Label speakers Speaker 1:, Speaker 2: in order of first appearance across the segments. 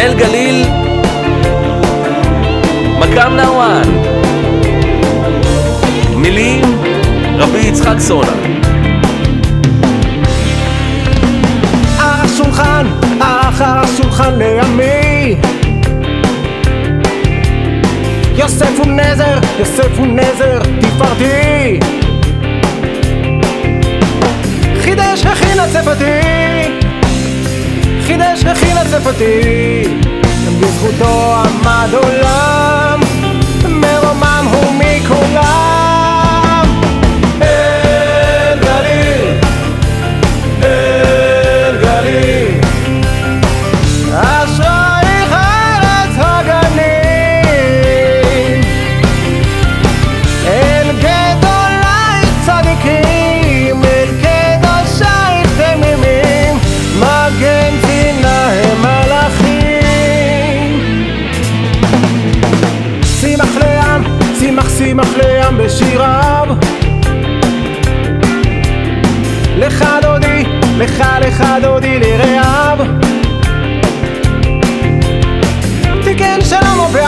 Speaker 1: אל גליל, מקאם נאואן. מילים, רבי יצחק סונה.
Speaker 2: השולחן, אחר השולחן לימי. יוסף הוא נזר, יוסף הוא נזר, תפארתי. חידש הכין הצפתי. חידש הכין הצפתי בזכותו עמד עולם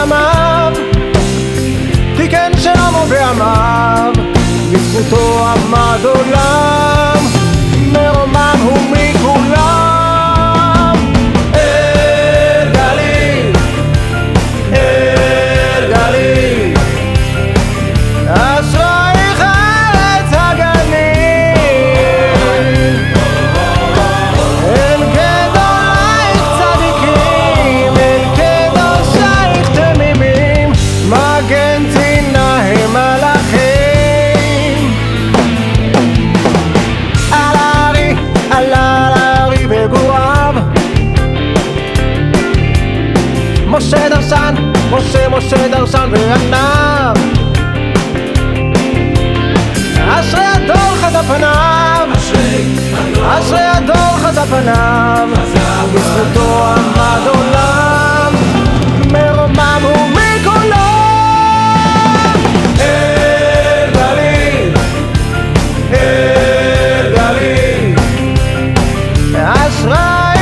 Speaker 2: בעמיו תיקן שלמה בעמיו בזכותו עמד עולם שדרשן וענב. אשרי הדור חטא פניו אשרי הדור חטא פניו בזכותו עמד עולם. מרומם ומקולו אל גליל אל גליל אשראי